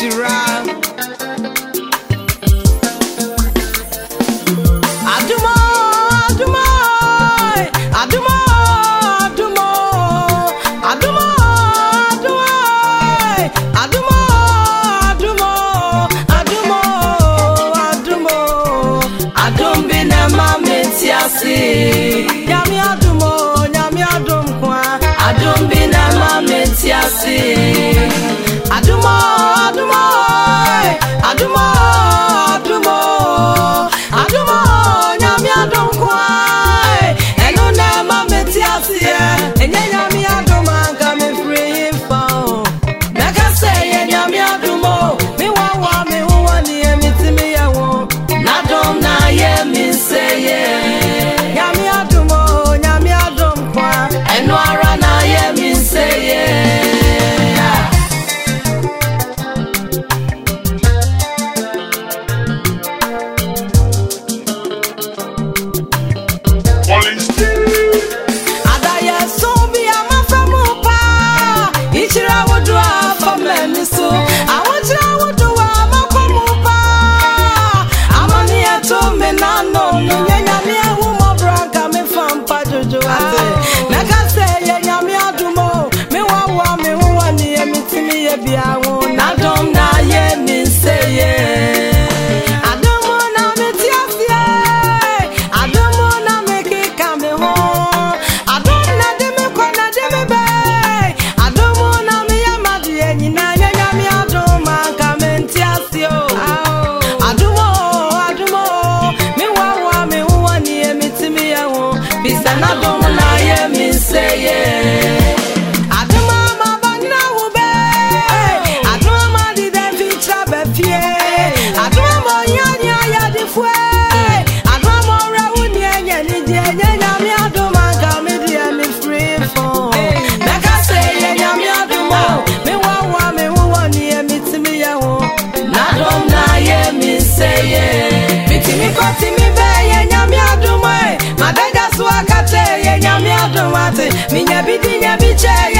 sira. Àdúmọ̀ àdúmọ̀ àdúmọ̀ àdúmọ̀ àdúmọ̀ àdúmọ̀ àdúmọ̀ àdúmọ̀ àdúmọ̀ àdúmọ̀ àdúmbínà máa mi tí a sí. Nyàmí àdúmọ̀ nyàmí àdúmkwa. Àdúmbínà máa mi This another bidinya bicheye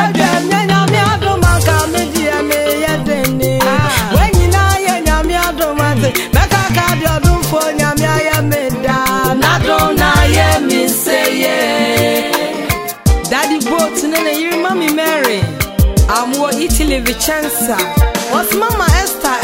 Italy Vicenza was Mama Esther